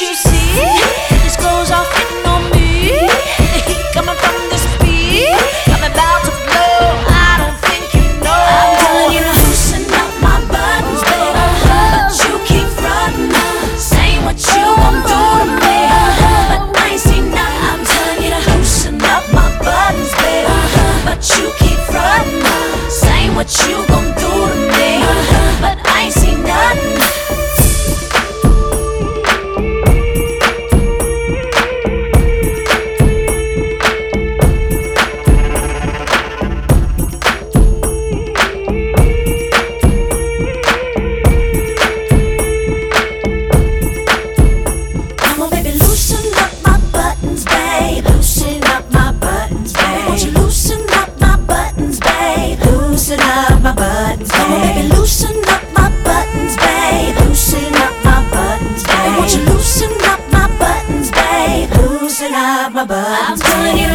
you please. I'm telling you.